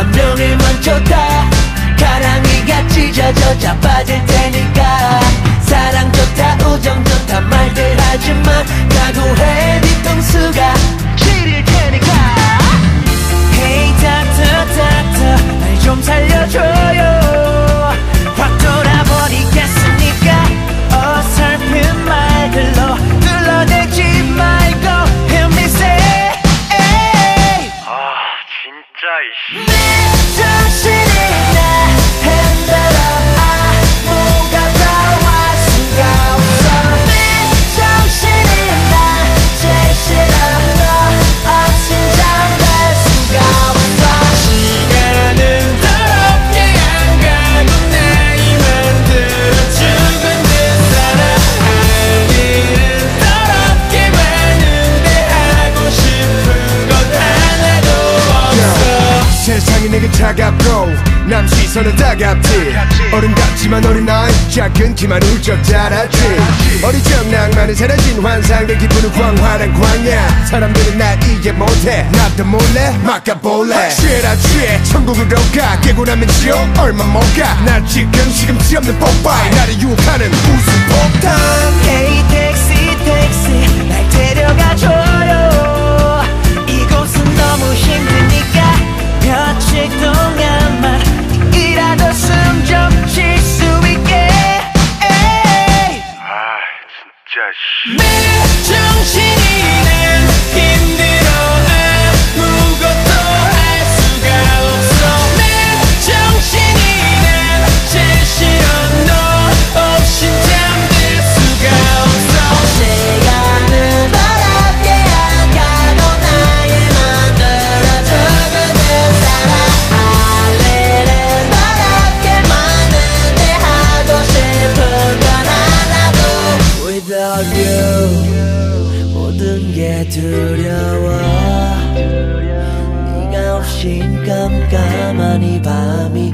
변명을 망쳤다. 가랑이가 찢어져 자빠진 이씨 내게 차갑고 남 시선은 따갑지. 어른 같지만 어린아이 작은 키만 훌쩍 자랐지. 어리적 낭만은 사라진 환상의 기분은 광활한 광야. 사람들은 날 이해 못해. 나도 몰래 막아볼래. 취해라 취해 천국으로 가 깨고 나면 지옥 얼마 못가나 지금 시금치 없는 뽀빠이 나를 유혹하는 웃음 폭탄. Hey 택시 真情 두려워. 네가 없인 깜깜한 이 밤이